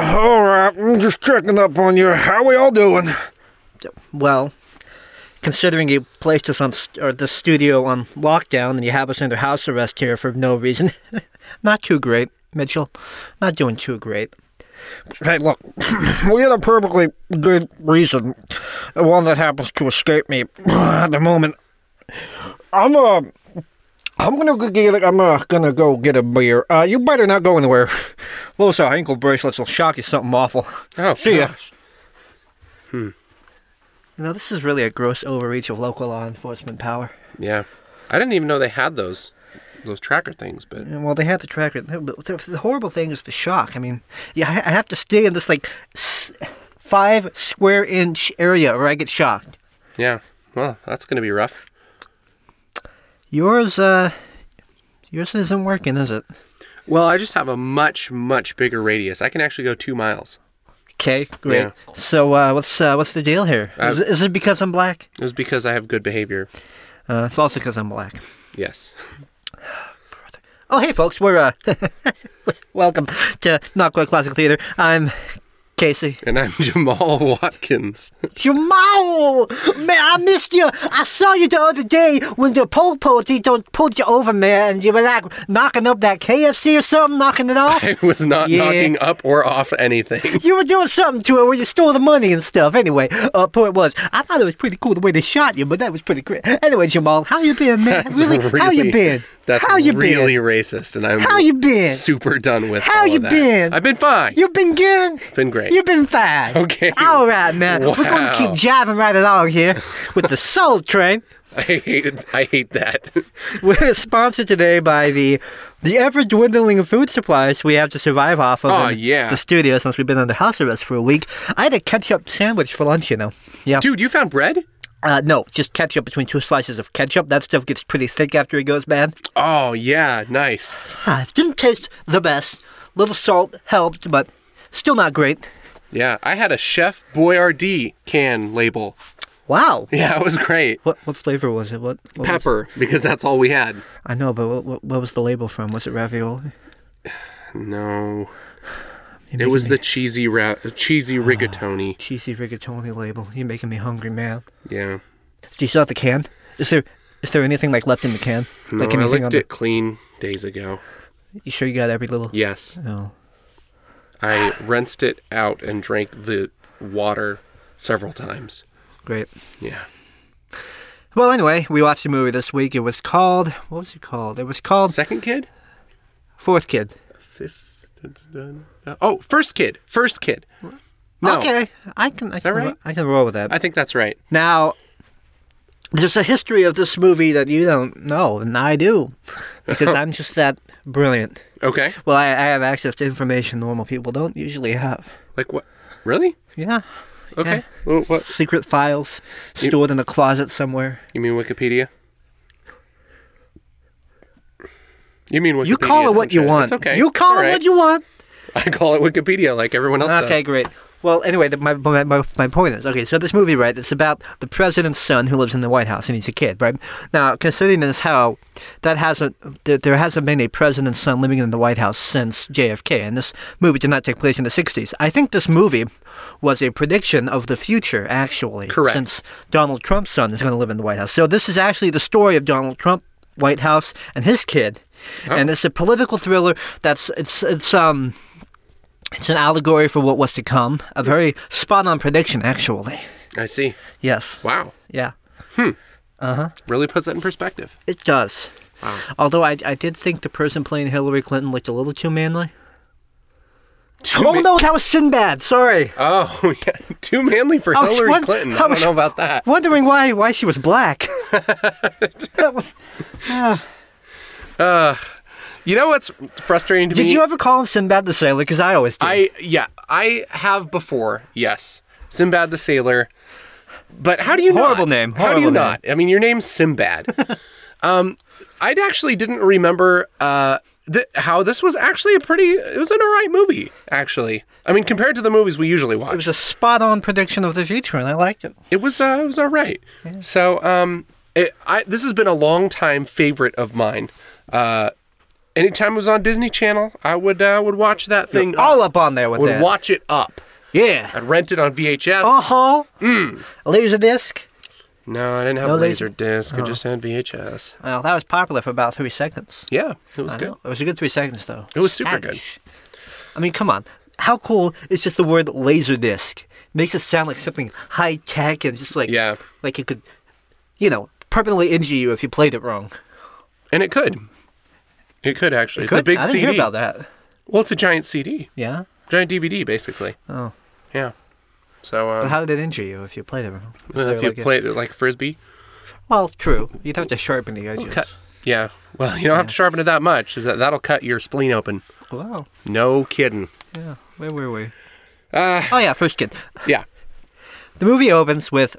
all right. I'm just checking up on you. How we all doing? Well, considering you placed us on st- or the studio on lockdown and you have us under house arrest here for no reason, not too great, Mitchell. Not doing too great. Hey, look, we had a perfectly good reason, one that happens to escape me at the moment. I'm uh, I'm gonna go get. I'm uh, gonna go get a beer. Uh, you better not go anywhere. Those uh, ankle bracelets will shock you something awful. Oh, See ya. gosh. You know, this is really a gross overreach of local law enforcement power. Yeah. I didn't even know they had those those tracker things, but And, Well, they have the tracker. But the, the horrible thing is the shock. I mean, yeah, I I have to stay in this like five square inch area or I get shocked. yeah. Well, that's gonna be rough. Yours, uh, yours isn't working, is it? Well, I just have a much, much bigger radius. I can actually go two miles. Okay, great. Yeah. So, uh, what's uh, what's the deal here? Is, Uh, it- is it because I'm black? It was because I have good behavior. Uh, it's also because I'm black. Yes. Oh, hey, folks, we're uh, welcome to Not Quite Classical Theater. I'm Casey. And I'm Jamal Watkins. Jamal! Man, I missed you. I saw you the other day when the pole party don't pulled you over, man, and you were like knocking up that KFC or something, knocking it off. I was not Yeah. knocking up or off anything. You were doing something to it where you stole the money and stuff. Anyway, uh, point was, I thought it was pretty cool the way they shot you, but that was pretty great. Anyway, Jamal, how you been, man? That's really, how you been? That's how you really been? racist, and I'm How you been? super done with How you been? I've been fine. You've been good? Been great. You've been fine. Okay. All right, man. We're going to keep jiving right along here with the Soul Train. I hate it. I hate that. We're sponsored today by the the ever dwindling food supplies we have to survive off of in yeah. the studio since we've been on the house arrest for a week. I had a ketchup sandwich for lunch, you know. Yeah. Dude, you found bread? Uh, no, just ketchup between two slices of ketchup. That stuff gets pretty thick after it goes bad. Oh yeah, nice. It didn't taste the best. Little salt helped, but still not great. Yeah, I had a Chef Boyardee can label. Wow. Yeah, it was great. What what flavor was it? What, what Pepper, because that's all we had. I know, but what, what, what was the label from? Was it ravioli? No, it was making the cheesy ra- cheesy ah, rigatoni. cheesy rigatoni label. You're making me hungry, man. Yeah. Do you still have the can? Is there is there anything like left in the can? No, like I anything licked on it clean days ago. You sure you got every little? Yes, Oh. I rinsed it out and drank the water several times. Great. Yeah. Well, anyway, we watched a movie this week. It was called what was it called? It was called Second kid? Fourth Kid. Fifth? Oh, first kid. First kid. No, Okay, I can I that can ro- right? I can roll with that. I think that's right. Now, there's a history of this movie that you don't know, and I do, because I'm just that brilliant. Okay. Well, I, I have access to information normal people don't usually have. Like what? Really? Yeah, Okay. Well, what? secret files stored in a closet somewhere. You mean Wikipedia? You mean Wikipedia? You call it what you want. It's okay. You call All it right. what you want. I call it Wikipedia like everyone else Okay, does. great. Well, anyway, the, my, my, my, point is okay, so this movie, right, it's about the president's son who lives in the White House and he's a kid, right? Now, considering this how that hasn't, there, there hasn't been a president's son living in the White House since JFK, and this movie did not take place in the 60s. I think this movie was a prediction of the future, actually. Correct. Since Donald Trump's son is going to live in the White House. So this is actually the story of Donald Trump, White House, and his kid. And it's a political thriller that's, it's, it's, um, it's an allegory for what was to come. A very spot on prediction, actually. I see. Yes. Wow. Yeah. Hmm. Uh huh. Really puts that in perspective. It does. Wow. Although I, I did think the person playing Hillary Clinton looked a little too manly. Too oh no, that was Sinbad. Sorry. Oh, yeah. Too manly for I Hillary won- Clinton. I I don't know about that. Wondering why why she was black. That was- You know what's frustrating to did me? Did you ever call him Sinbad the Sailor? Because I always did. I yeah, I have before. Yes, Sinbad the Sailor. But how do you Horrible not? name, How do you horrible not? I mean, your name's Sinbad. um, I actually didn't remember uh, th- how this was actually a pretty. It was an alright movie, actually. I mean, compared to the movies we usually watch, it was a spot on prediction of the future, and I liked it. it was uh, it was all right. So um, it, I this has been a long time favorite of mine. Uh, anytime it was on Disney Channel, I would uh, would watch that thing. All up on there with would that. watch it up. yeah. I'd rent it on VHS. Uh huh. Mm. Laser disc. No, I didn't have No a laser laser- disc. I just had VHS. Well, that was popular for about three seconds. Yeah, it was I good. know. It was a good three seconds, though. It was super good. I mean, come on. How cool is just the word laser disc? Makes it sound like something high tech and just like Yeah, like it could, you know, permanently injure you if you played it wrong. and it could. It could actually. it's a Could- big I didn't CD. hear about that. Well, it's a giant CD, Yeah. giant DVD, basically. Oh. Yeah. So But um, how did it injure you if you played it wrong? Was if you like played it like frisbee, well, true. You'd have to sharpen the edges. cut. Yeah. Well, you don't have to sharpen it that much. Is that that'll cut your spleen open? Wow. No kidding. Yeah. Where were we? Uh, Oh yeah, first kid. yeah. The movie opens with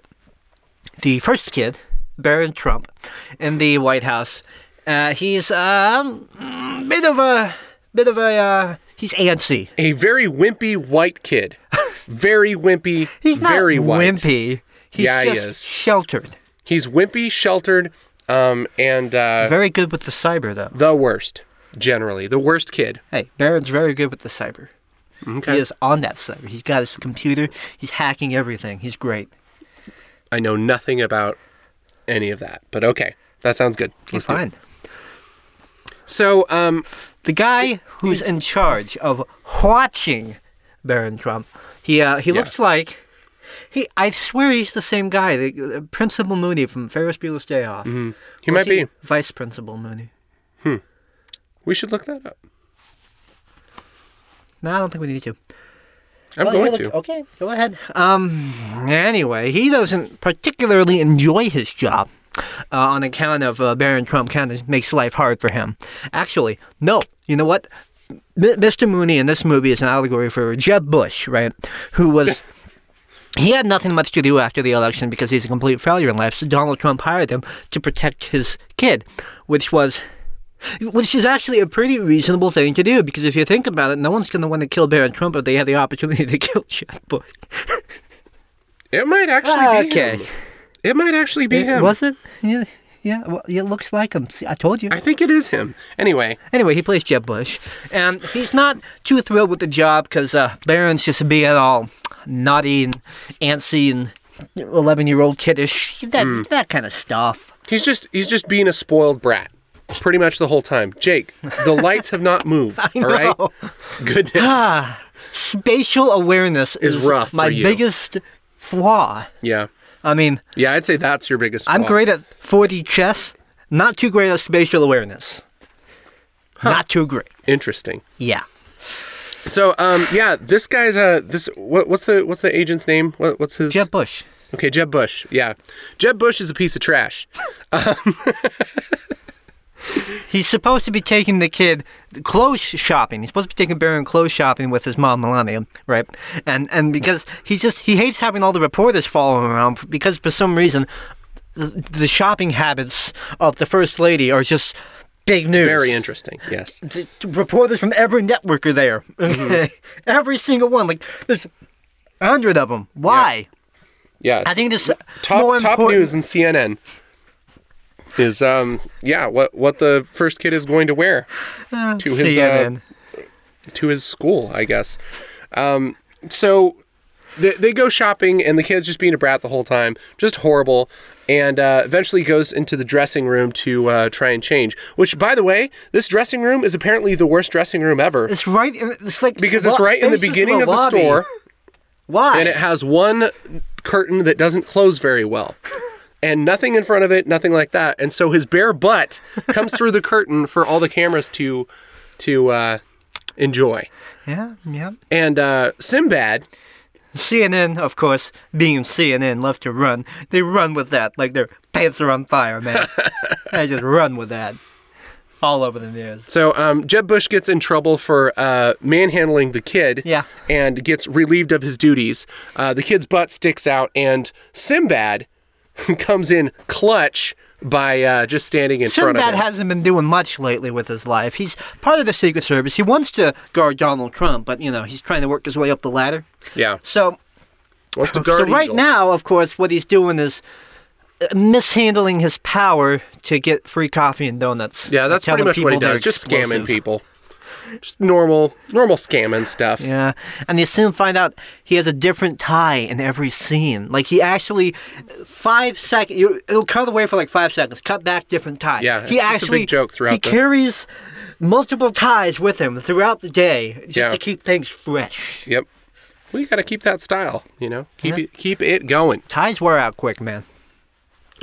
the first kid, Barron Trump, in the White House. Uh, he's um, mm, bit of a bit of a uh, he's antsy. A very wimpy white kid. Very wimpy. He's not very white. wimpy. He's Yeah, he is. sheltered. He's wimpy, sheltered, um, and uh, Very good with the cyber though. the worst. Generally, the worst kid. Hey, Barron's very good with the cyber. Okay. He is on that cyber. He's got his computer. He's hacking everything. He's great. I know nothing about any of that, but okay, that sounds good. He's Let's do it. So, um, The guy who's in charge of watching Barron Trump, he uh, he Yeah. looks like he. I swear he's the same guy, the, uh, Principal Mooney from Ferris Bueller's Day Off. he Or might is be. Vice Principal Mooney. We should look that up. No, I don't think we need to. I'm Well, going look- to. Okay, go ahead. Um. Anyway, he doesn't particularly enjoy his job. Uh, on account of uh, Barron Trump kind of makes life hard for him. Actually, no. You know what? M- Mr. Mooney in this movie is an allegory for Jeb Bush, right? Who was. He had nothing much to do after the election because he's a complete failure in life. So Donald Trump hired him to protect his kid, which was which is actually a pretty reasonable thing to do because if you think about it, no one's going to want to kill Barron Trump if they had the opportunity to kill Jeb Bush. It might actually be okay. It might actually be him. Was it? Yeah, yeah. Well, it looks like him. See, I told you. I think it is him. Anyway, Anyway, he plays Jeb Bush, and he's not too thrilled with the job because uh, Barron's just being all naughty and antsy and eleven-year-old kiddish, that Hmm. that kind of stuff. he's just he's just being a spoiled brat. Pretty much the whole time. Jake, the lights have not moved. All right. Goodness. Ah, spatial awareness Is is, rough my biggest flaw. Yeah. I mean, Yeah, I'd say that's your biggest. I'm flaw. great at 4D chess, not too great at spatial awareness. Not too great. Interesting. Yeah. So, um, yeah, this guy's uh, this what, what's the what's the agent's name? What, what's his? Jeb Bush. Okay, Jeb Bush. Yeah, Jeb Bush is a piece of trash. He's supposed to be taking the kid clothes shopping. He's supposed to be taking Barron clothes shopping with his mom Melania, right? And and because he just he hates having all the reporters following around because for some reason the, the shopping habits of the first lady are just big news. Very interesting. Yes. the the reporters from every network are there. Mm-hmm. every single one. Like there's a hundred of them. Why? Yeah. I think this top top important. news in CNN is um yeah what what the first kid is going to wear to his uh, to his school, I guess. Um, so they, they go shopping, and the kid's just being a brat the whole time, just horrible. And uh, eventually goes into the dressing room to uh, try and change. Which, by the way, this dressing room is apparently the worst dressing room ever it's right. It's like because it's right in the beginning of the lobby. store, Why? and it has one curtain that doesn't close very well. And nothing in front of it, nothing like that. And so his bare butt comes through the curtain for all the cameras to to uh, enjoy. yeah, yeah. And uh, Sinbad, CNN, of course, being CNN, love to run. They run with that like their pants are on fire, man. they just run with that all over the news. So um, Jeb Bush gets in trouble for uh, manhandling the kid. Yeah. And gets relieved of his duties. Uh, the kid's butt sticks out, and Sinbad comes in clutch by uh, just standing in front of Sinbad him. hasn't been doing much lately with his life. He's part of the Secret Service. He wants to guard Donald Trump, but you know he's trying to work his way up the ladder. yeah. So Wants to guard so right Eagle. now, of course, what he's doing is uh, mishandling his power to get free coffee and donuts. Yeah, that's pretty much what he does. Just scamming people. Just normal, normal scamming stuff. Yeah, and you soon find out he has a different tie in every scene. Like he actually, five seconds, you, it'll cut away for like five seconds, cut back different tie. Yeah, he it's just a actually joke throughout He the- carries multiple ties with him throughout the day just Yeah. to keep things fresh. Yep. Well, you got to keep that style. You know, keep Yeah. it, keep it going. Ties wear out quick, man.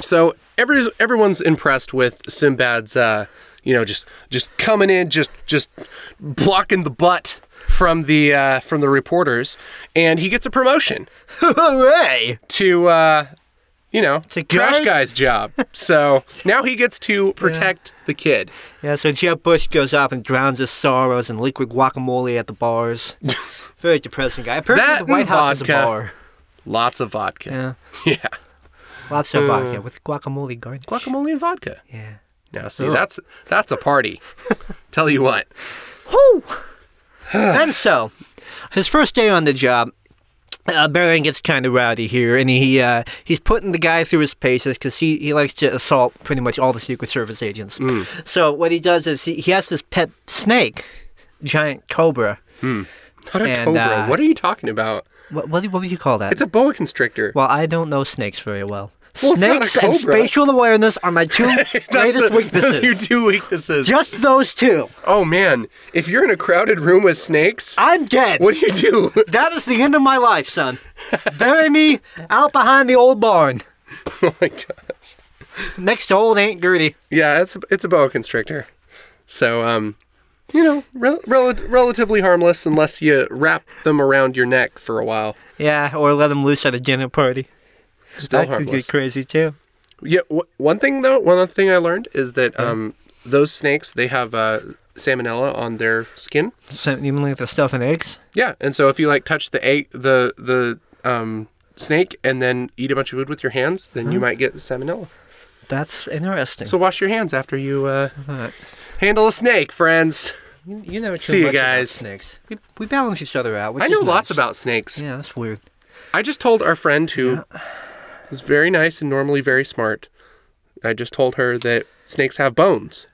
So every everyone's impressed with Sinbad's, uh, you know, just just coming in, just just blocking the butt from the uh, from the reporters, and he gets a promotion Hooray! to uh, you know To trash guy's job. So now he gets to protect the kid. Yeah, so Jeb Bush goes off and drowns his sorrows in liquid guacamole at the bars. Very depressing guy. Apparently, That the White House is a bar. Lots of vodka. Yeah, Yeah, lots of vodka with guacamole garnish. guacamole and vodka. Yeah. Now see, Ugh. that's that's a party. Tell you what. Whew. and so, his first day on the job, uh, Barron gets kind of rowdy here, and he uh, he's putting the guy through his paces because he, he likes to assault pretty much all the Secret Service agents. So what he does is he, he has this pet snake, giant cobra. Not a And, cobra. uh, what are you talking about? What what, what would you call that? It's a boa constrictor. well, I don't know snakes very well. Well, it's not a snakes and spatial awareness are my two greatest the- weaknesses. Your two weaknesses. Just those two. oh man, if you're in a crowded room with snakes, I'm dead. what do you do? That is the end of my life, son. Bury me out behind the old barn, oh my gosh. next to old Aunt Gertie. Yeah, it's a, it's a boa constrictor. So um, you know, rel- rel- relatively harmless unless you wrap them around your neck for a while. Yeah, or let them loose at a dinner party. Still that could get crazy too. Yeah. W- one thing though, one other thing I learned is that um, those snakes they have uh, salmonella on their skin. So, even like the stuff in eggs. Yeah, and so if you like touch the egg, the the um, snake and then eat a bunch of food with your hands, then you might get salmonella. That's interesting. So wash your hands after you uh, Alright. handle a snake, friends. you, you know See you guys. Snakes. We, we balance each other out. which I know nice. lots about snakes. Yeah, that's weird. I just told our friend who is very nice and normally very smart. I just told her that snakes have bones,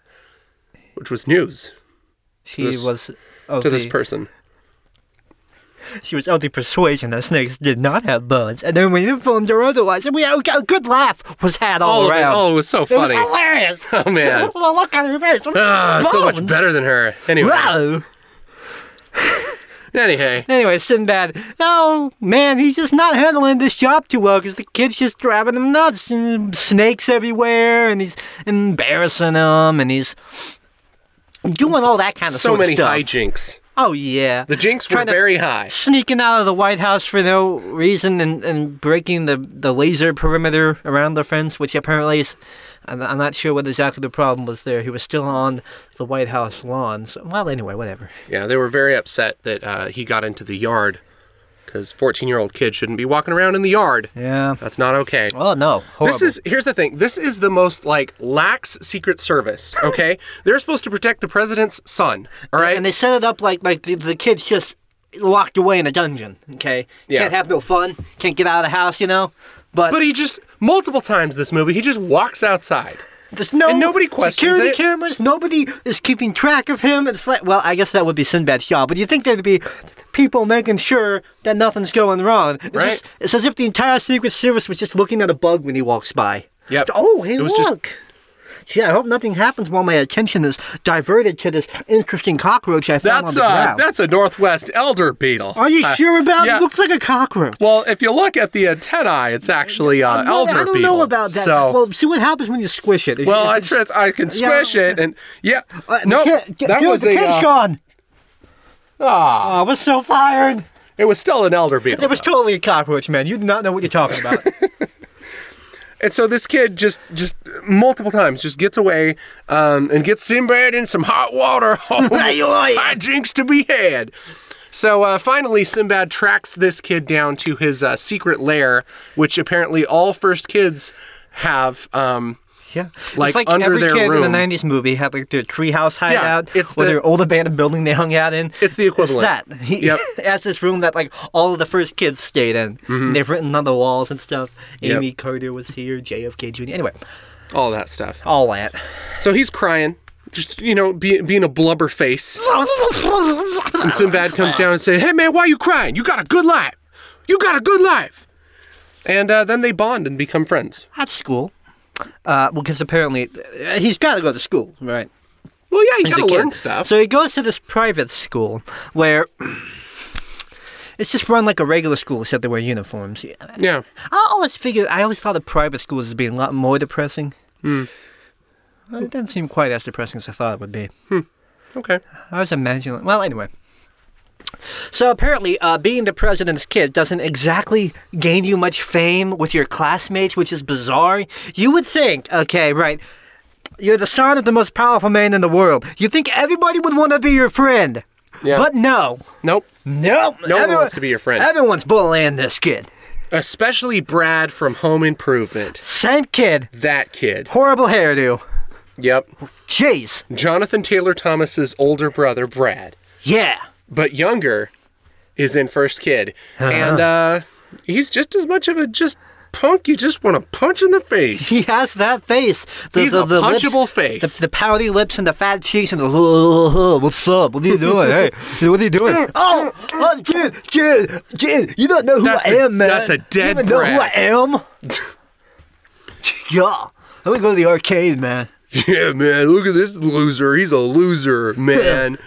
which was news She This- was of to the, this person. she was of the persuasion that snakes did not have bones, and then we informed her otherwise, and we had a good laugh was had all, All of it, around. oh, it was so funny! it was hilarious. Oh man, look her face. ah, so much better than her. Anyway, Wow. Anyway, Anyway, Sinbad, oh man, he's just not handling this job too well because the kid's just driving him nuts and snakes everywhere, and he's embarrassing him and he's doing all that kind of stuff. so sort many of stuff. hijinks. Oh yeah, The jinx were very high. sneaking out of the White House for no reason and, and breaking the, the laser perimeter around the fence, which apparently is. I'm, I'm not sure what exactly the problem was there. He was still on the White House lawn. So, well, anyway, whatever. Yeah, they were very upset that uh, he got into the yard because 14 year old kids shouldn't be walking around in the yard. Yeah. That's not okay. Oh, no. Horrible. This is here's the thing. This is the most like lax Secret Service. Okay, they're supposed to protect the president's son. All right, And they set it up like like the, the kid's just locked away in a dungeon. Okay, Yeah. can't have no fun, can't get out of the house, you know. But, but he just multiple times this movie he just walks outside. there's no and nobody questions security it. cameras. Nobody is keeping track of him. It's like, well, I guess that would be Sinbad's job. But you think there'd be people making sure that nothing's going wrong? It's, Right. just, it's as if the entire Secret Service was just looking at a bug when he walks by. Yep. Oh, hey, It was just- look. Gee, I hope nothing happens while my attention is diverted to this interesting cockroach I found That's on the uh ground. that's a northwest elder beetle. Are you Uh, sure about yeah. it? Looks like a cockroach. Well, if you look at the antennae, it's actually uh, Well, elder beetle. I don't beetle. know about that. So, well, see what happens when you squish it. Well, if I, I can squish Yeah. it, and yeah, Uh, no, kid- that dude, was the a. kid's uh, gone. ah, Oh, I was so fired. it was still an elder beetle. It was totally a cockroach, man. You do not know what you're talking about. And so this kid just just multiple times just gets away um, and gets Sinbad in some hot water. Oh, hijinks to be had. So uh, finally, Sinbad tracks this kid down to his uh, secret lair, which apparently all first kids have um, Yeah, Like, it's like under every their kid in the '90s movie had like their treehouse hideout, it's or the- their old abandoned building they hung out in. It's the equivalent. It's that he Yep. has this room that like all of the first kids stayed in. They've written on the walls and stuff. Mm-hmm. Yep. Amy Carter was here, JFK Jr. Anyway, All that stuff. all that. So he's crying, just you know, be, being a blubber face. And Sinbad comes down and says, "Hey man, why are you crying? You got a good life. You got a good life." And uh, then they bond and become friends. At school, uh, because apparently uh, he's got to go to school, right? Well, yeah, you gotta learn stuff. So he goes to this private school where it's just run like a regular school, except they wear uniforms. yeah, I always figured, I always thought of private schools as being a lot more depressing. Hmm. Well, it doesn't seem quite as depressing as I thought it would be. okay. I was imagining. Well, anyway. So apparently, uh, being the president's kid doesn't exactly gain you much fame with your classmates, which is bizarre. You would think, okay, right, you're the son of the most powerful man in the world. You think everybody would want to be your friend. Yeah. But no. Nope. No. No one wants to be your friend. Everyone's bullying this kid. Especially Brad from Home Improvement. Same kid. That kid. Horrible hairdo. Yep. Jeez. Jonathan Taylor Thomas's older brother, Brad. Yeah. But younger is in first kid and uh he's just as much of a just punk you just want to punch in the face He has that face. The, He's the, a the lips- punchable face. The, the pouty lips and the fat cheeks and the "Uh, uh, what's up? What are you doing? hey, what are you doing? oh, oh, Jin, Jin, Jin, you don't know who That's I a- am, man. that's a dead You even know who I am? yeah, I'm gonna go to the arcade, man. yeah man look at this loser he's a loser man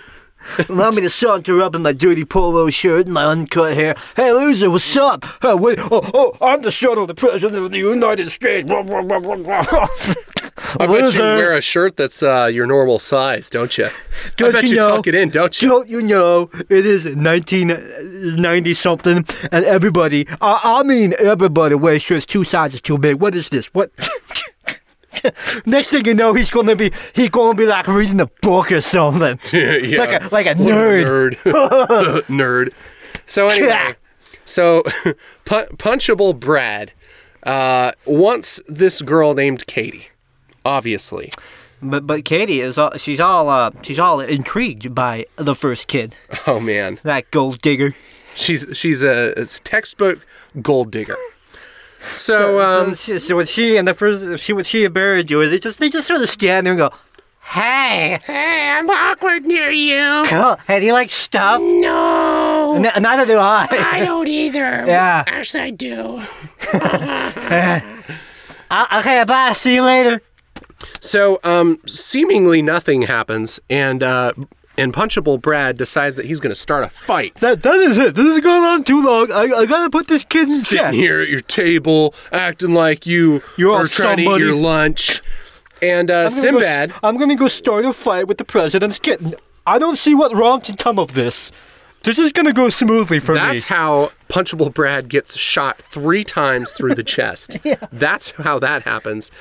Allow me to saunter up in my dirty polo shirt and my uncut hair. Hey, loser, what's up? Hey, wait, oh, oh, I'm the son of the president of the United States. Blah, blah, blah, blah, blah. i bet you wear a shirt that's uh your normal size don't you i Don't bet you you, know- tuck it in don't you Don't you know it is 1990 something and everybody, I, I mean everybody wears shirts two sizes too big. What is this? What? Next thing you know, he's gonna be he's gonna be like reading a book or something. yeah. Like a like a What nerd. nerd nerd so anyway so Pu- punchable brad uh wants this girl named katie obviously But but Katie is all she's all uh she's all intrigued by the first kid, oh man that gold digger. She's she's a, a textbook gold digger. So um, so, she, so when she and the first she when she and Barry do it, they just they just sort of stand there and go, "Hey, hey, I'm awkward near you. cool. hey, do you like stuff? No, N- neither do I." I don't either. Yeah. actually, I do. Uh, okay, bye. See you later. So um, seemingly nothing happens, and uh, and punchable Brad decides that he's going to start a fight. That that is it. This is going on too long. I, I gotta put this kid in Sitting check. here at your table, acting like you You're are trying to eat somebody. your lunch. And uh, I'm gonna go- Sinbad, I'm gonna go start a fight with the president's kid. I don't see what wrong can come of this. This is gonna go smoothly for me. That's me. how Punchable Brad gets shot three times through the chest. That's how that happens.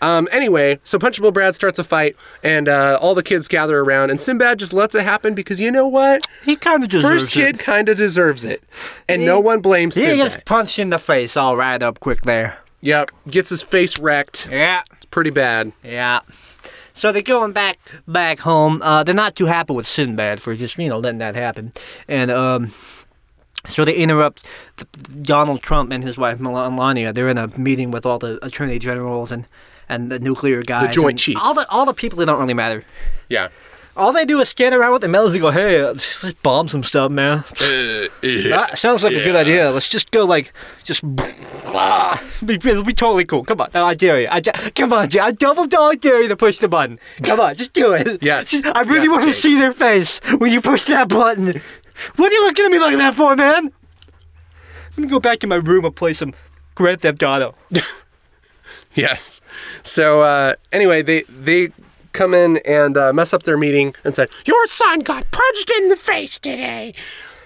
Um, anyway, so Punchable Brad starts a fight, and uh, all the kids gather around, and Sinbad just lets it happen because you know what? he kind of deserves First kid kind of deserves it, and no one blames He Sinbad. gets punched in the face all right up quick there. Yep, gets his face wrecked. Yeah. It's pretty bad. Yeah. So they're going back back home. Uh, they're not too happy with Sinbad for just you know letting that happen, and um, so they interrupt Donald Trump and his wife Melania. They're in a meeting with all the attorney generals and and the nuclear guys, the Joint Chiefs. All the all the people that don't really matter. Yeah. All they do is stand around with the medals and go, "Hey, let's bomb some stuff, man." Uh, That sounds like a good idea. Let's just go like just. Be, it'll be totally cool. Come on, I dare you. I da- come on, I double dog dare you to push the button. Come on, just do it. Yes. Just- I really Yes, want to see their face when you push that button. What are you looking at me like that for, man? I'm gonna go back to my room and play some Grand Theft Auto. Yes. So uh, anyway, they they come in and uh, mess up their meeting and said, "Your son got punched in the face today,"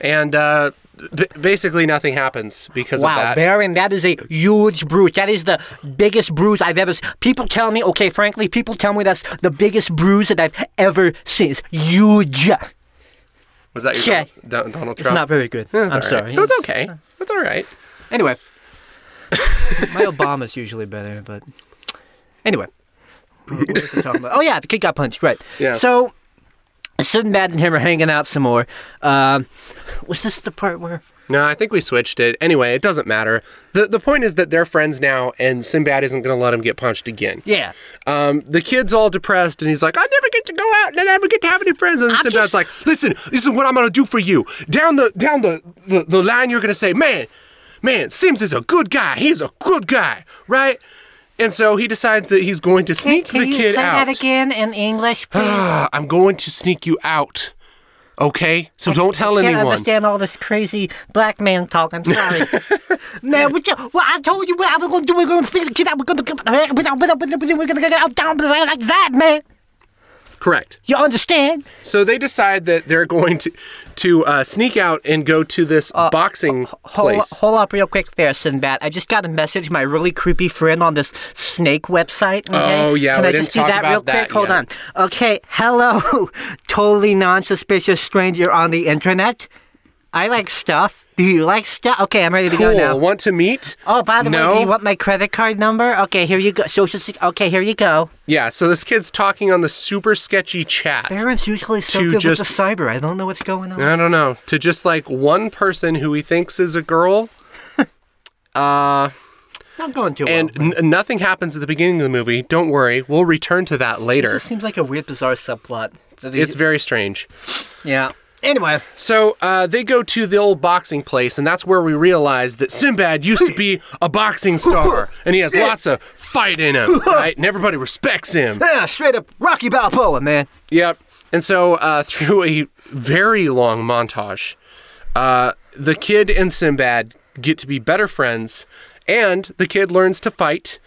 and uh, b- basically nothing happens because of that. Wow. Barron, that is a huge bruise. That is the biggest bruise I've ever. s- People tell me, okay, frankly, people tell me that's the biggest bruise that I've ever seen. It's huge. Was that your Yeah. Don- Donald It's Trump? not very good. That's I'm right. sorry. It was okay. It's all right. Anyway, my Obama's usually better, but anyway. What was I talking about? Oh yeah, the kid got punched. Right. Yeah. So Sinbad and him are hanging out some more. Um, was this the part where? No, I think we switched it. Anyway, it doesn't matter. The the point is that they're friends now, and Sinbad isn't going to let him get punched again. Yeah. Um, the kid's all depressed, and he's like, I never get to go out, and I never get to have any friends. And I'm Sinbad's just- like, Listen, this is what I'm going to do for you. Down the down the, the the line, you're going to say, Man, man, Sims is a good guy. He's a good guy, right? And so he decides that he's going to sneak the kid out. Can you say that again in English, please? Ah, I'm going to sneak you out. Okay? So don't tell I can't anyone. understand all this crazy black man talk. I'm sorry. man, what you, well, I told you what I was going to do. We're going to sneak the kid out. We're going to we're going to get out down like that, man. Correct. You understand? So they decide that they're going to to uh, sneak out and go to this boxing Hold, place. hold up real quick there, Sinbad. I just got a message from my really creepy friend on this snake website. Okay? Oh, yeah, Can I just do that real that quick? Hold yet. on. Okay, hello, totally non-suspicious stranger on the internet. I like stuff. Do you like stuff? Okay, I'm ready to go now. Cool. Want to meet? Oh, by the way, do you want my credit card number? Okay, here you go. Social. Sec- okay, here you go. Yeah. So this kid's talking on the super sketchy chat. Parents usually so To good just- with the cyber. I don't know what's going on. I don't know. To just like one person who he thinks is a girl. uh, Not going too and well. n- nothing happens at the beginning of the movie. Don't worry. We'll return to that It later. just seems like a weird, bizarre subplot. they- It's very strange. yeah. Anyway, So uh, they go to the old boxing place, and that's where we realize that Sinbad used to be a boxing star, and he has lots of fight in him, right? And everybody respects him. yeah, straight up Rocky Balboa, man. Yep. And so uh, through a very long montage, uh, the kid and Sinbad get to be better friends, and the kid learns to fight,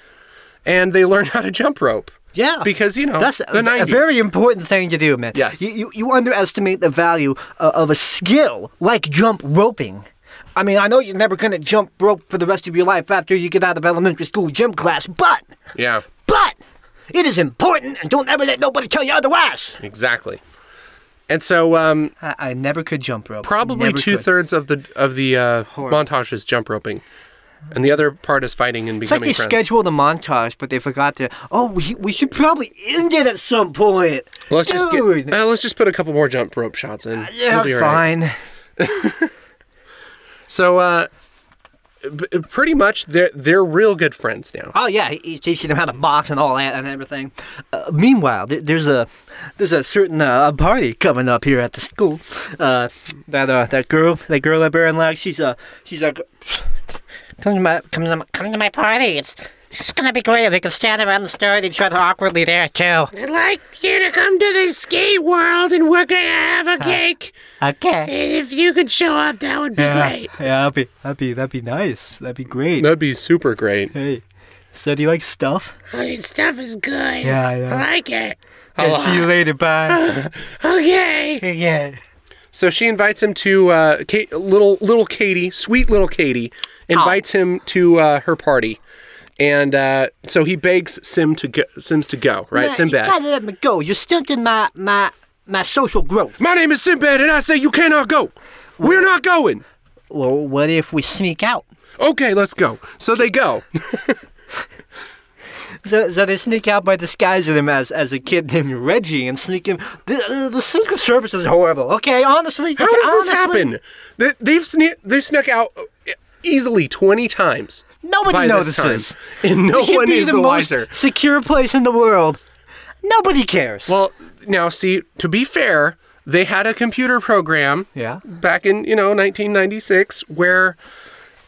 and they learn how to jump rope. Yeah. Because, you know, That's the a, 90s. a very important thing to do, man. Yes. You, you, you underestimate the value uh, of a skill like jump roping. I mean, I know you're never going to jump rope for the rest of your life after you get out of elementary school gym class, but, Yeah, but, it is important, and don't ever let nobody tell you otherwise. exactly. And so um, I, I never could jump rope. probably two could. thirds of the of the uh, montage is jump roping, and the other part is fighting and becoming It's like they friends. scheduled a montage, but they forgot to. Oh, we, we should probably end it at some point. Let's just Dude. get. Uh, let's just put a couple more jump rope shots in. yeah, We'll be all right. fine. So, uh, b- pretty much they're they're real good friends now. Oh yeah, he- he's teaching him how to box and all that and everything. Uh, meanwhile, th- there's a there's a certain uh, party coming up here at the school. Uh, that uh, that girl, that girl that Barron likes, she's uh, she's like, come to my come to my, come to my party. It's it's gonna be great. We can stand around and stare at each other awkwardly there too. I'd like you to come to the skate world, and we're gonna have a cake. Okay. And if you could show up, that would be Yeah, yeah, that'd be that'd be that'd be nice. That'd be great. That'd be super great. Hey, so do you like stuff. Oh, this stuff is good. Yeah, I know. like it. Yeah, see you later. Bye. Okay. yeah. So she invites him to uh, Kate, little little Katie, sweet little Katie, invites him to uh, her party, and uh, so he begs Sim to go, Sims to go. Right, Simbad. You gotta let me go. You're stunting my my my social growth. My name is Sinbad, and I say you cannot go. We're not going. Well, what if we sneak out? Okay, let's go. So they go. So, so they sneak out by disguising him as as a kid named Reggie and sneak him. The, uh, the Secret Service is horrible. Okay, honestly. How does this happen? They, they've sne- they snuck out uh, easily twenty times. Nobody notices. and no one is the, the most wiser. secure place in the world. Nobody cares. Well, now see, to be fair, they had a computer program yeah. back in you know 1996 where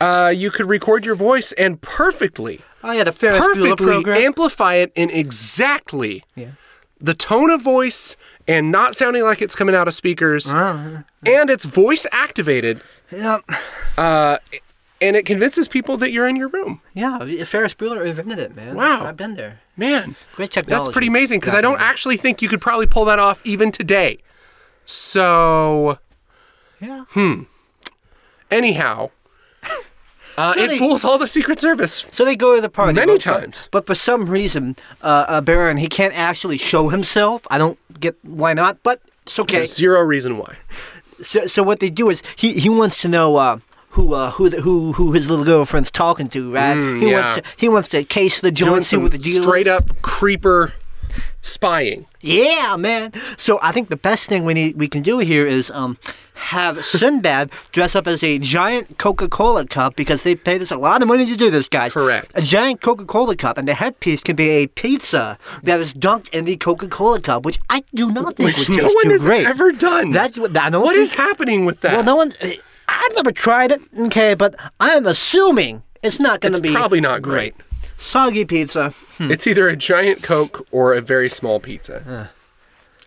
uh, you could record your voice and perfectly, the Ferris Bueller perfectly program. amplify it in exactly yeah. the tone of voice and not sounding like it's coming out of speakers, Uh, and it's voice activated, yeah. and it convinces people that you're in your room. Yeah. Ferris Bueller invented it, man. Wow. I've been there. Man, Great technology. that's pretty amazing because I don't actually think you could probably pull that off even today. So, Yeah. anyhow, uh, So it they- fools all the Secret Service. So they go to the party Many but- times. but, for some reason, uh, uh, Barron he can't actually show himself. I don't get why not, but it's okay. There's zero reason why. So, so what they do is he, he wants to know uh, who uh, who the, who who his little girlfriend's talking to, right? Mm, he yeah. wants to he wants to case the joint, see what the deal straight is. up creeper spying. Yeah, man. So I think the best thing we need we can do here is um have Sinbad dress up as a giant Coca-Cola cup because they paid us a lot of money to do this, guys. Correct. A giant Coca-Cola cup, and the headpiece can be a pizza that is dunked in the Coca-Cola cup, which I do not think Which would no one too has great. ever done. That's what I don't What is happening with that? Well, no one. I've never tried it. Okay, but I'm assuming it's not going to it's be probably not great. Soggy pizza. It's either a giant Coke or a very small pizza.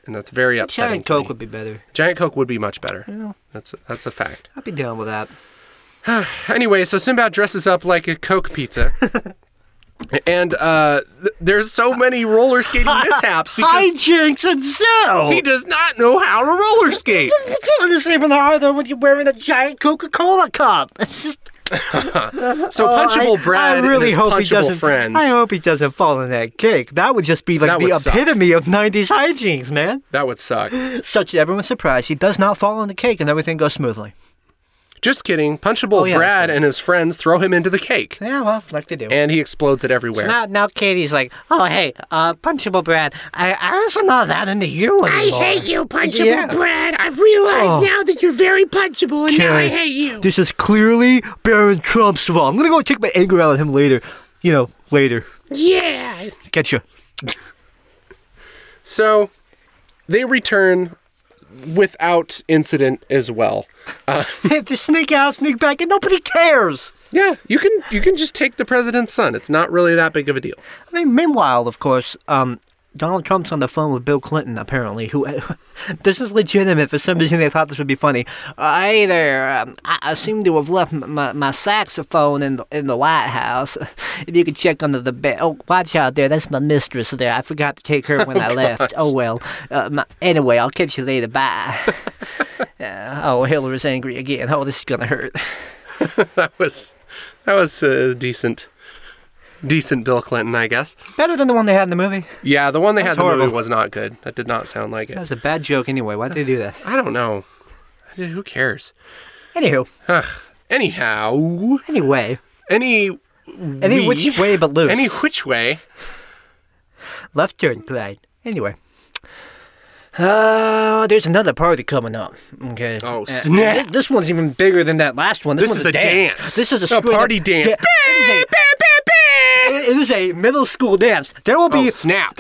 And that's very upsetting. Giant Coke would be better. Giant Coke would be much better. That's that's a fact. I'd be down with that. Anyway, so Sinbad dresses up like a Coke pizza. and uh, th- there's so many roller skating mishaps because Hijinks and so. he does not know how to roller skate. The It's even harder when you're wearing a giant Coca-Cola cup. It's just, So oh, Punchable I, Brad I really and his hope he Punchable doesn't. friends. I hope he doesn't fall in that cake. That would just be like That the would suck. epitome of '90s hijinks, man. that would suck. Such that everyone's surprised he does not fall in the cake and everything goes smoothly. Just kidding. Punchable Oh, yeah, Brad right. and his friends throw him into the cake, Yeah, well, like they do. and he explodes it everywhere. now, now Katie's like, oh hey, uh, Punchable Brad, I, I also not that into you anymore. I hate you, punchable Yeah. Brad. I've realized Oh. now that you're very punchable, and now I hate you. This is clearly Barron Trump's fault. I'm gonna go take my anger out on him later. You know, later. Yeah. Get you. So they return without incident as well. Uh, to sneak out, sneak back, and nobody cares. Yeah, you can you can just take the president's son. It's not really that big of a deal. I mean, meanwhile, of course, um, Donald Trump's on the phone with Bill Clinton, apparently, who. this is legitimate. For some reason, they thought this would be funny. Uh, hey there, um, I, I seem to have left m- my, my saxophone in the, in the White House. If you could check under the bed. Oh, watch out there. That's my mistress there. I forgot to take her when I left. Oh, well. Uh, my, anyway, I'll catch you later. Bye. Uh, oh, Hillary's angry again. Oh, this is going to hurt. That was that was uh, decent. Decent Bill Clinton, I guess. Better than the one they had in the movie. Yeah, the one they had in the movie was not good. That did not sound like it. That was a bad joke anyway. Why'd they do that? I don't know. Who cares? Anywho, Anyhow, anyway. any Any we- which way but loose. any which way. Left turn, Clyde. Anyway. Uh, there's another party coming up. Okay. Oh, snap. This, this one's even bigger than that last one. This, This one's is a dance. This is a, A party dance. da- it, is a, middle school dance. There will Oh be snap!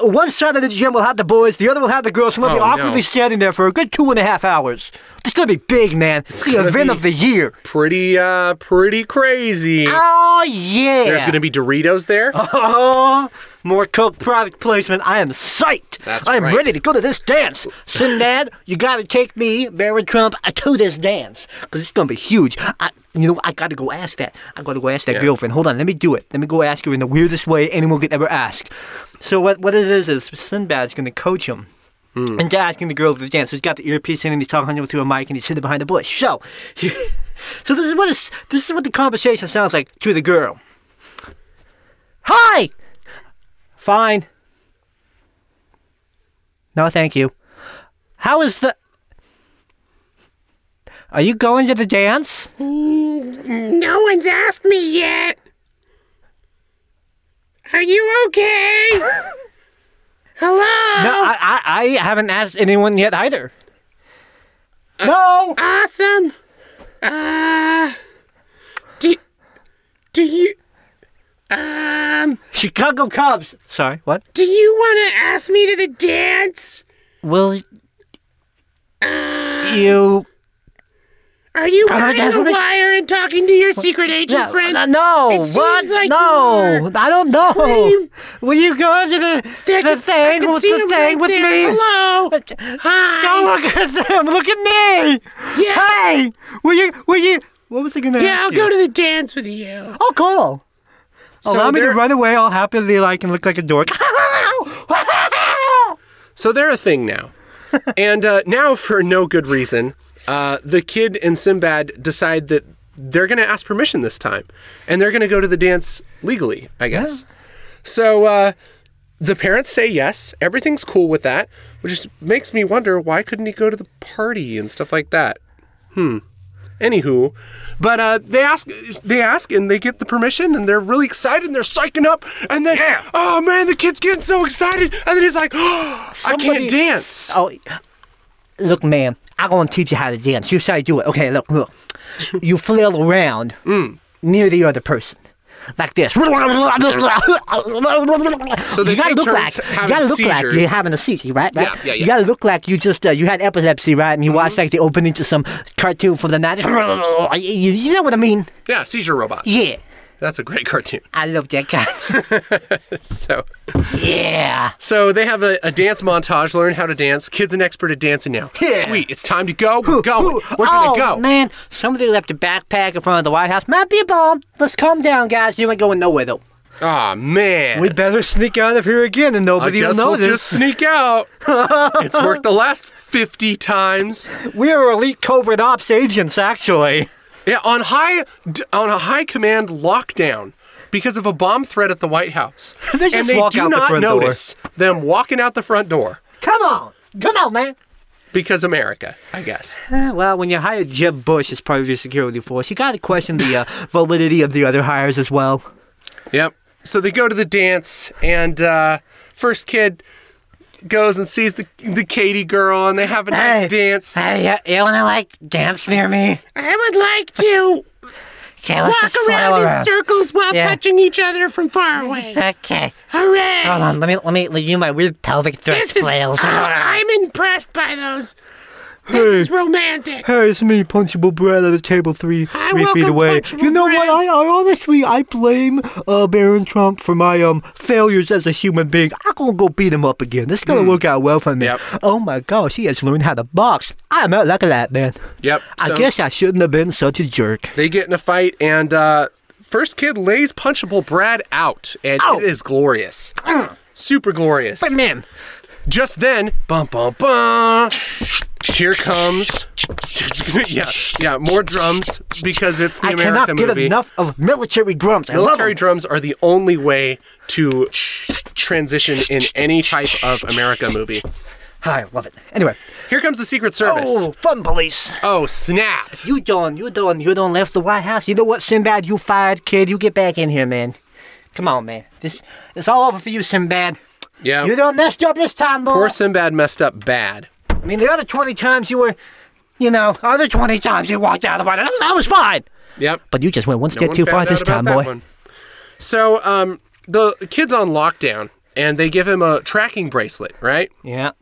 one side of the gym will have the boys, the other will have the girls, and they'll be Oh, awkwardly no. standing there for a good two and a half hours. It's gonna be big, man. It's the gonna event be- of the year. Pretty uh, pretty crazy. Oh yeah. There's gonna be Doritos there. Oh, more Coke product placement. I am psyched. That's I am right. ready to go to this dance. Sinbad, you gotta take me, Barron Trump, to this dance. Because it's gonna be huge. I, you know, I gotta go ask that. I gotta go ask that Yeah. girlfriend. Hold on, let me do it. Let me go ask her in the weirdest way anyone could ever ask. So what what it is is Sinbad's gonna coach him. Hmm. And asking the girl to dance. So he's got the earpiece in and he's talking to her through a mic and he's sitting behind a bush. So, so this is what is this is what the conversation sounds like to the girl. Hi. Fine. No, thank you. How is the? Are you going to the dance? No one's asked me yet. Are you okay? Hello? No, I, I, I haven't asked anyone yet either. no. Awesome. Uh, do, do you, um, Chicago Cubs. Sorry, what? do you want to ask me to the dance? Will you? Are you Can I behind dance the with me? wire and talking to your secret agent No, friend? no, no, It what? seems like no, I don't know. Scream. Will you go to the, There, the I thing can with see the him thing right with there. me? Hello. Hi. Don't look at them. Look at me. Yeah. Hey, will you? Will you? What was I gonna Yeah, ask I'll you? go to the dance with you. Oh, cool. So Allow me to run away all happily, like and look like a dork. So they're a thing now. and uh, now, for no good reason, uh, the kid and Sinbad decide that they're going to ask permission this time. And they're going to go to the dance legally, I guess. So uh, the parents say yes. Everything's cool with that, which just makes me wonder why couldn't he go to the party and stuff like that? Hmm. Anywho, but uh, they ask, they ask, and they get the permission, and they're really excited, and they're psyching up, and then, oh man, the kid's getting so excited, and then he's like, oh, I can't dance. Oh, look, man, I'm gonna teach you how to dance. Here's how you do it. Okay, look, look. You flail around Mm. near the other person. Like this. So they you gotta look like you gotta look like you're having a seizure, right? right? Yeah, yeah, You gotta look like you just uh, you had epilepsy, right? And you watched Mm-hmm. like the opening to some cartoon from the nineties. You, you know what I mean? Yeah, seizure robot. Yeah, That's a great cartoon. I love that guy. So, yeah. so they have a, a dance montage. Learn how to dance. Kid's an expert at dancing now. Yeah. Sweet. It's time to go. We're going. We're oh, gonna go. man, somebody left a backpack in front of the White House. Might be a bomb. Let's calm down, guys. You ain't going nowhere though. Aw, man. We better sneak out of here again, and nobody will guess we'll notice. just sneak out. it's worked the last 50 times. We are elite covert ops agents, actually. Yeah, on high on a high command lockdown because of a bomb threat at the White House. They and they do out the not door. notice them walking out the front door Come on, come on, man. because America, I guess. Eh, well, when you hire Jeb Bush as part of your security force, you got to question the uh, validity of the other hires as well. Yep. So they go to the dance, and uh, first kid goes and sees the the Katie girl, and they have a nice dance. Hey, you, you want to like dance near me? I would like to Okay, let's walk just flail around in circles while Yeah. touching each other from far away. Okay, Hooray! hold on. Let me let me do my weird pelvic thrust This is, flails. Ah, I'm impressed by those. This is romantic. Hey, it's me, Punchable Brad, at the table three Hi, three feet away. Punchable You know what? I, I honestly I blame uh, Barron Trump for my um failures as a human being. I'm gonna go beat him up again. This is gonna work out well for me. Yep. Oh my gosh, he has learned how to box. I'm not like that, man. Yep. I guess I shouldn't have been such a jerk. they get in a fight, and uh, first kid lays punchable Brad out, and Ow. it is glorious. Super glorious. But man, Just then, bum bum bum. Here comes, yeah, yeah, more drums because it's the I America cannot get movie. enough of military drums. I love Military 'em. drums are the only way to transition in any type of America movie. I love it. Anyway, Here comes the Secret Service. oh, fun police. Oh, snap! You done, you done, you done left the White House. You know what, Sinbad? You fired, kid. You get back in here, man. Come on, man. This it's all over for you, Sinbad. Yeah. You done messed up this time, boy. Poor Sinbad messed up bad. I mean, the other 20 times you were, you know, other 20 times you walked out of the White House, that was fine. Yep. But you just went one No step one too far this time, boy. one. So, um, the kid's on lockdown, and they give him a tracking bracelet, right? Yeah.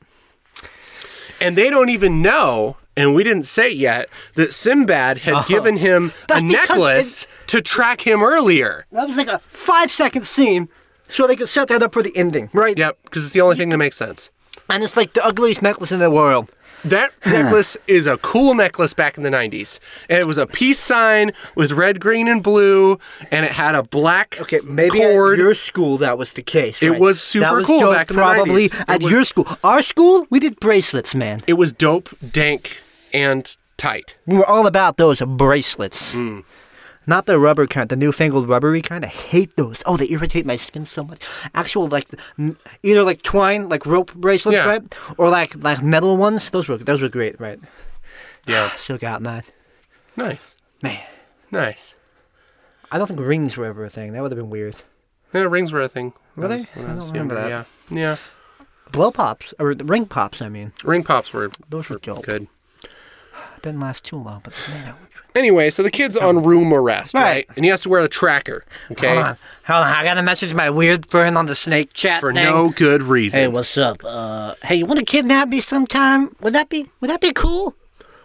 And they don't even know, and we didn't say it yet, that Sinbad had given him Uh-huh. That's a necklace to track him earlier. That was like a five second scene so they could set that up for the ending, right? Yep, because it's the only thing that makes sense. And it's like the ugliest necklace in the world. That necklace is a cool necklace back in the 90s. And it was a peace sign with red, green, and blue, and it had a black Okay, maybe cord. at your school that was the case. It right? was super that was cool dope back in the probably 90s. It at was- your school. Our school, we did bracelets, man. It was dope, dank, and tight. We were all about those bracelets. Mm. Not the rubber kind, the newfangled rubbery kind. I hate those. Oh, they irritate my skin so much. Actual like either like twine, like rope bracelets, Yeah. right? Or like like metal ones. Those were those were great, right? Yeah. Still got mine. Nice. Man, Nice. I don't think rings were ever a thing. That would have been weird. Yeah, rings were a thing. Were they? I I don't remember that. Yeah. Yeah. Blow pops or the ring pops. I mean, Ring pops were, those were dope. good. Didn't last too long, but man, Anyway, so the kid's on room arrest, right? Right. And he has to wear a tracker, okay? Hold on, hold on. I gotta message my weird friend on the snake chat For thing. no good reason. Hey, what's up? Uh, hey, you want to kidnap me sometime? Would that be? Would that be cool?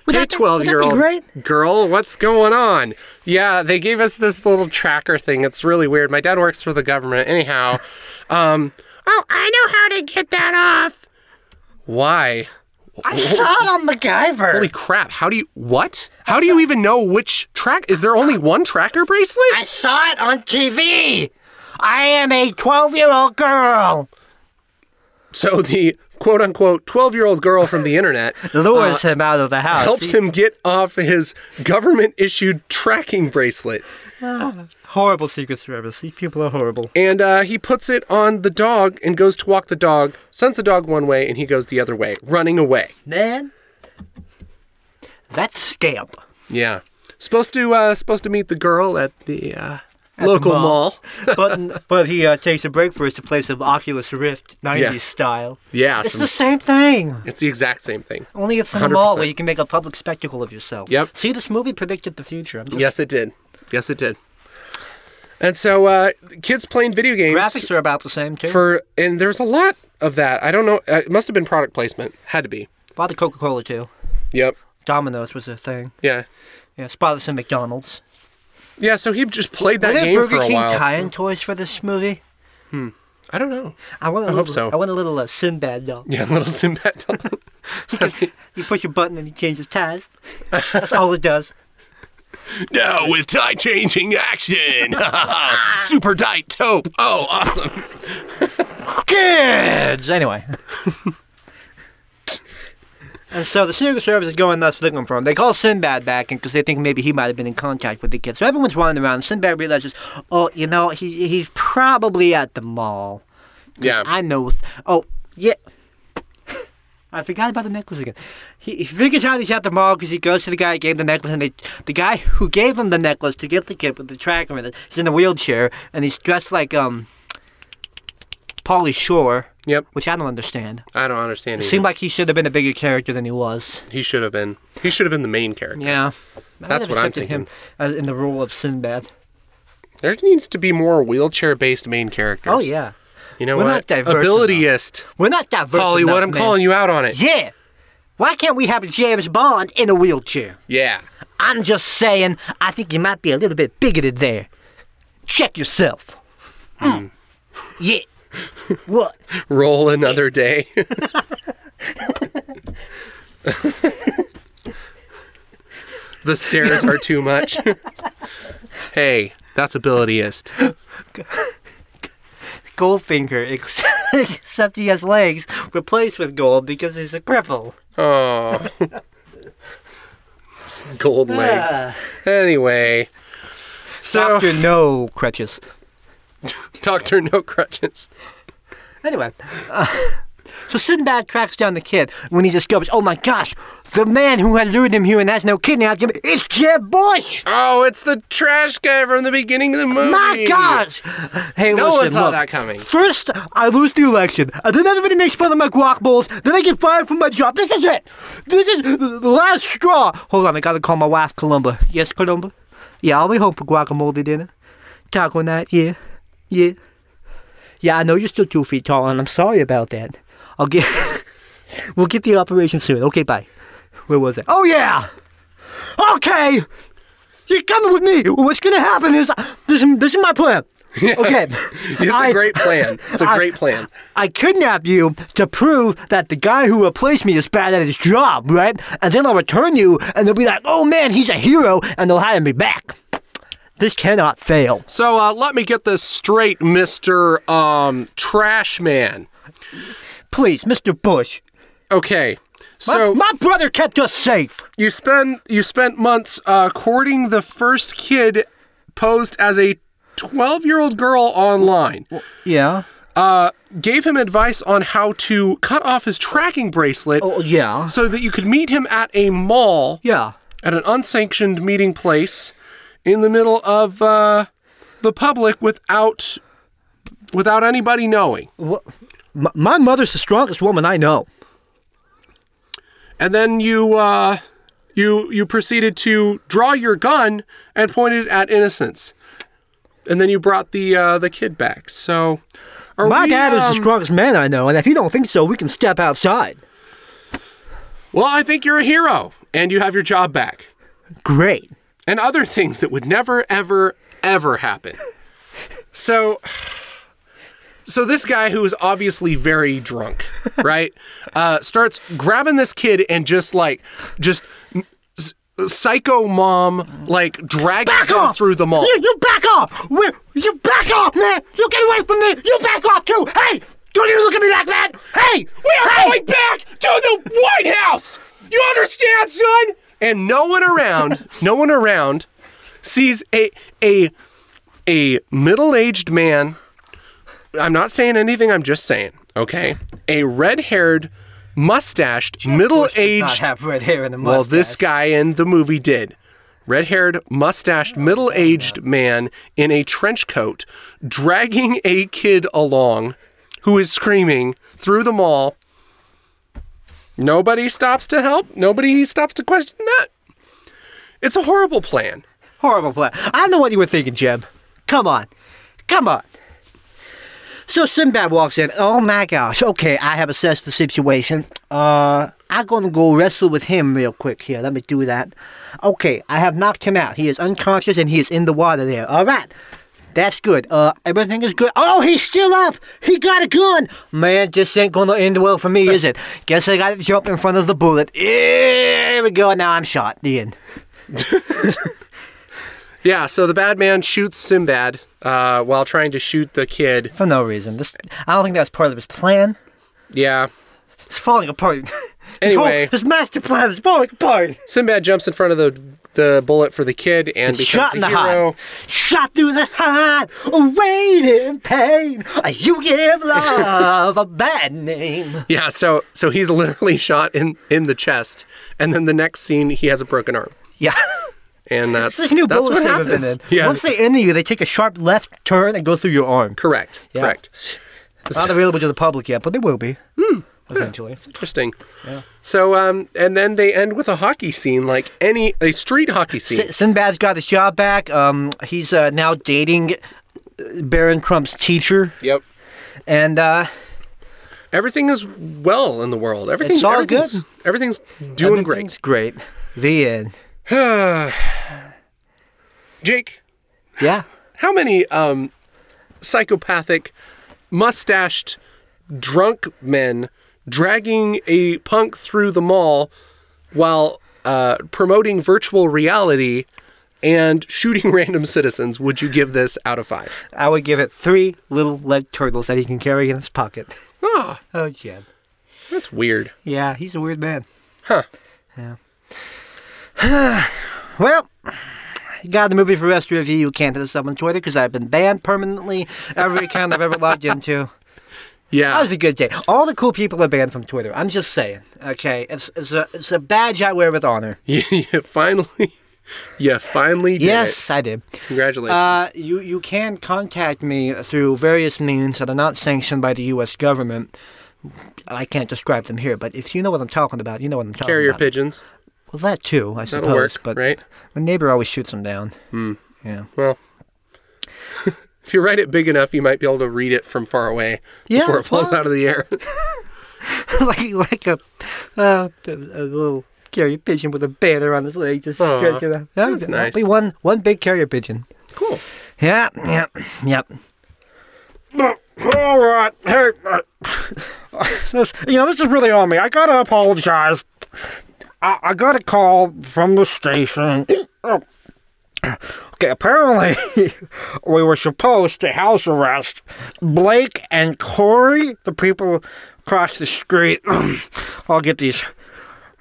Would Hey, that be- 12 would that year be old great? girl, what's going on? Yeah, they gave us this little tracker thing. It's really weird. My dad works for the government. Anyhow, um, Oh, I know how to get that off. why? I saw it on MacGyver. Holy crap. How do you, what? How do you even know which track? Is there only one tracker bracelet? I saw it on TV. I am a 12 year old girl. So the quote unquote 12 year old girl from the internet Lures uh, him out of the house. helps him get off his government issued tracking bracelet. Ah. Horrible Secret Service. These people are horrible. And uh, he puts it on the dog and goes to walk the dog, sends the dog one way, and he goes the other way, running away. Man, that scamp. Yeah. supposed to uh, supposed to meet the girl at the uh, local mall. mall. but but he uh, takes a break first to play some Oculus Rift 90s Yeah. style. Yeah, It's some- the same thing. it's the exact same thing. Only it's in a mall where you can make a public spectacle of yourself. Yep. See, this movie predicted the future. Just- Yes, it did. Yes, it did. And so, uh, kids playing video games Graphics are about the same too. for, and there's a lot of that. I don't know. uh, It must have been product placement. Had to be. a lot of Coca Cola too. Yep. Domino's was a thing. Yeah. Yeah, spotted some McDonald's. Yeah. So he just played that Were game Burger for a King while. tie-in toys for this movie? Hmm. I don't know. I want a I little, hope so. I want a little uh, Sinbad doll. Yeah, a little Sinbad. You push a button and he changes ties. That's all it does. Now with tie changing action. Super tight taupe. Oh, awesome. Kids! Anyway. and so the Secret Service is going nuts looking for him. They call Sinbad back because they think maybe he might have been in contact with the kids. So everyone's running around. Sinbad realizes, oh, you know, he he's probably at the mall. Yeah. I know. Oh, yeah. I forgot about the necklace again. He, he figures out he's at the mall because he goes to the guy who gave him the necklace, and they, the guy who gave him the necklace to give the kid with the tracker in it, he's in a wheelchair, and he's dressed like um, Pauly Shore, Yep. which I don't understand. I don't understand. It either. seemed like he should have been a bigger character than he was. he should have been. He should have been the main character. Yeah, I That's what I'm accepted him in the role of Sinbad. There needs to be more wheelchair-based main characters. Oh yeah, You know We're what? not diverse Abilityist. we're not diverse. Hollywood, enough, I'm man. calling you out on it. Yeah, why can't we have a James Bond in a wheelchair? Yeah. I'm just saying, I think you might be a little bit bigoted there. Check yourself. Hmm. Yeah. what? Roll another day. the stairs are too much. hey, that's abilityist. Goldfinger, ex- except he has legs replaced with gold because he's a cripple. Oh. Gold legs. Ah. Anyway. So, Doctor No crutches. Doctor No Crutches. Anyway, uh, so Sinbad tracks down the kid when he discovers, oh my gosh, the man who had lured him here and has now kidnapped him, it's Jeb Bush! Oh, it's the trash guy from the beginning of the movie. My gosh! Hey, No listen, one saw look. that coming. First, I lose the election, and then everybody makes fun of my guac bowls, then I get fired from my job. This is it! This is the last straw! Hold on, I gotta call my wife, Columba. Yes, Columba? Yeah, I'll be home for guacamole dinner. Taco night, yeah. Yeah. Yeah, I know you're still two feet tall, and I'm sorry about that. I'll get. we'll get the operation soon. Okay, bye. Where was it? Oh, yeah! Okay! You're coming with me! What's gonna happen is. This, is- this is my plan. Okay. It's I- a great plan. It's a I- great plan. I kidnap you to prove that the guy who replaced me is bad at his job, right? And then I'll return you, and they'll be like, oh man, he's a hero, and they'll hire me back. This cannot fail. So uh, let me get this straight, Mister um, Trash Man. Please, Mr. Bush. Okay, My, so my brother kept us safe. you spend you spent months uh, courting the first kid posed as a twelve-year-old girl online. Yeah. Uh, gave him advice on how to cut off his tracking bracelet Oh, yeah. so that you could meet him at a mall Yeah. at an unsanctioned meeting place in the middle of uh, the public without without anybody knowing. What? My, my mother's the strongest woman I know. And then you uh, you you proceeded to draw your gun and point it at Innocence, And then you brought the uh, the kid back. So My we, dad is the um, strongest man I know, and if you don't think so, we can step outside. Well, I think you're a hero and you have your job back. Great. and other things that would never ever ever happen so so this guy who is obviously very drunk right uh, starts grabbing this kid and just like just psycho mom like dragging Back him off! through the mall You, you back off! You back off, man! You get away from me! You back off too! Hey! Don't you look at me like that! Hey! we are hey! going back to the white house you understand son and no one around no one around sees a a a middle-aged man i'm not saying anything i'm just saying okay a red-haired mustached middle-aged Not have red hair in the mustache. well this guy in the movie did red haired, mustached, oh, middle aged man in a trench coat dragging a kid along who is screaming through the mall. Nobody stops to help. Nobody stops to question that. It's a horrible plan. Horrible plan. I know what you were thinking, Jeb. Come on. Come on. So Sinbad walks in. Oh my gosh. Okay, I have assessed the situation. Uh, I'm gonna go wrestle with him real quick here. Let me do that. Okay, I have knocked him out. He is unconscious and he is in the water there. All right. That's good. Uh, everything is good. Oh, he's still up. He got a gun. Man, this ain't gonna end well for me, is it? Guess I gotta jump in front of the bullet. Here we go. Now I'm shot. The end. Yeah, so the bad man shoots Sinbad uh, while trying to shoot the kid. For no reason. This, I don't think that's part of his plan. Yeah. It's falling apart. Anyway. his, whole- his master plan is falling apart. Sinbad jumps in front of the the bullet for the kid and becomes Shot in a the hero. heart. Shot through the heart. Waiting pain. You give love a bad name. Yeah, so so he's literally shot in in the chest, and then the next scene he has a broken arm, Yeah. And that's It's like new that's bullet what seven happens. Yeah, Once they enter you, they take a sharp left turn and go through your arm. correct, Yeah. correct. It's Not available to the public yet, but they will be. Hmm. Eventually. Interesting. Yeah. So um, and then they end with a hockey scene, like any a street hockey scene. Sin- Sinbad's got his job back. Um, he's uh, now dating uh, Barron Trump's teacher. Yep. And uh, Everything is well in the world. Everything, It's all everything's, good. Everything's doing everything's great. The end. Jake, Yeah. how many um, psychopathic, mustached, drunk men dragging a punk through the mall while uh, promoting virtual reality and shooting random citizens would you give this out of five? I would give it three little lead turtles that he can carry in his pocket. Ah, Oh, Jeb. that's weird. Yeah, he's a weird man. Huh. Yeah. well, you got the movie for rest review. You can't hit us up on Twitter because I've been banned permanently every account I've ever logged into. Yeah. That was a good day. All the cool people are banned from Twitter. I'm just saying. Okay, it's it's a it's a badge I wear with honor. you finally, Yeah, finally did yes, I did. Congratulations. Uh, you you can contact me through various means that are not sanctioned by the U.S. government. I can't describe them here, but if you know what I'm talking about, you know what I'm talking about. Carrier pigeons. Well, that too, I That'll suppose. work, but right? my neighbor always shoots them down. Hmm. Yeah. Well, if you write it big enough, you might be able to read it from far away Yeah, before it falls well- out of the air. like like a, uh, a a little carrier pigeon with a banner on his leg, just Aw, stretching out. Yeah, that's that'll nice. Be one one big carrier pigeon. cool. Yeah, yeah, yep. All right. Hey, uh, this, you know, this is really on me. I gotta apologize. I, I got a call from the station. Okay, apparently we were supposed to house arrest Blake and Corey, the people across the street. I'll get these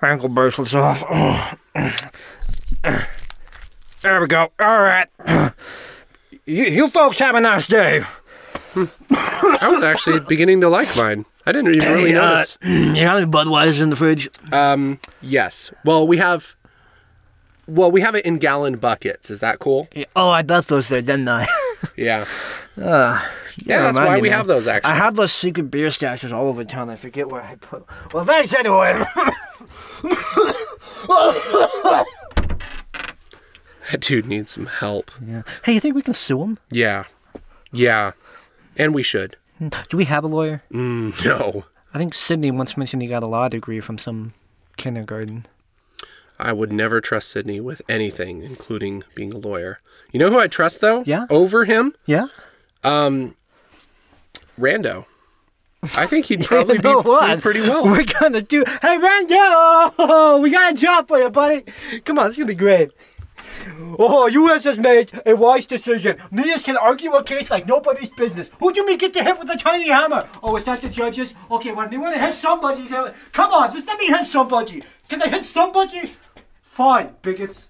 ankle bracelets off. There we go. All right. You, you folks have a nice day. I was actually beginning to like mine. I didn't even really uh, notice. You have any Budweiser in the fridge? Um, yes. Well, we have. Well, we have it in gallon buckets. Is that cool? Oh, I left those there, didn't I? Yeah. yeah, Yeah, that's remind why me we now. have those. Actually. I have those secret beer stashes all over town. I forget where I put. Well, thanks anyway. that dude needs some help. yeah. Hey, you think we can sue him? Yeah. Yeah. And we should. Do we have a lawyer? Mm, no. I think Sydney once mentioned he got a law degree from some kindergarten. I would never trust Sydney with anything, including being a lawyer. You know who I trust though? Yeah? Over him, Yeah. Um, Rando. I think he'd probably You know be pretty well. We're gonna do. Hey, Rando! We got a job for you, buddy. Come on, it's gonna be great. Oh, U.S. has made a wise decision. Mias can argue a case like nobody's business. Who do we get to hit with a tiny hammer? Oh, is that the judges? Okay, when they want to hit somebody, come on, just let me hit somebody. Can I hit somebody? Fine, bigots.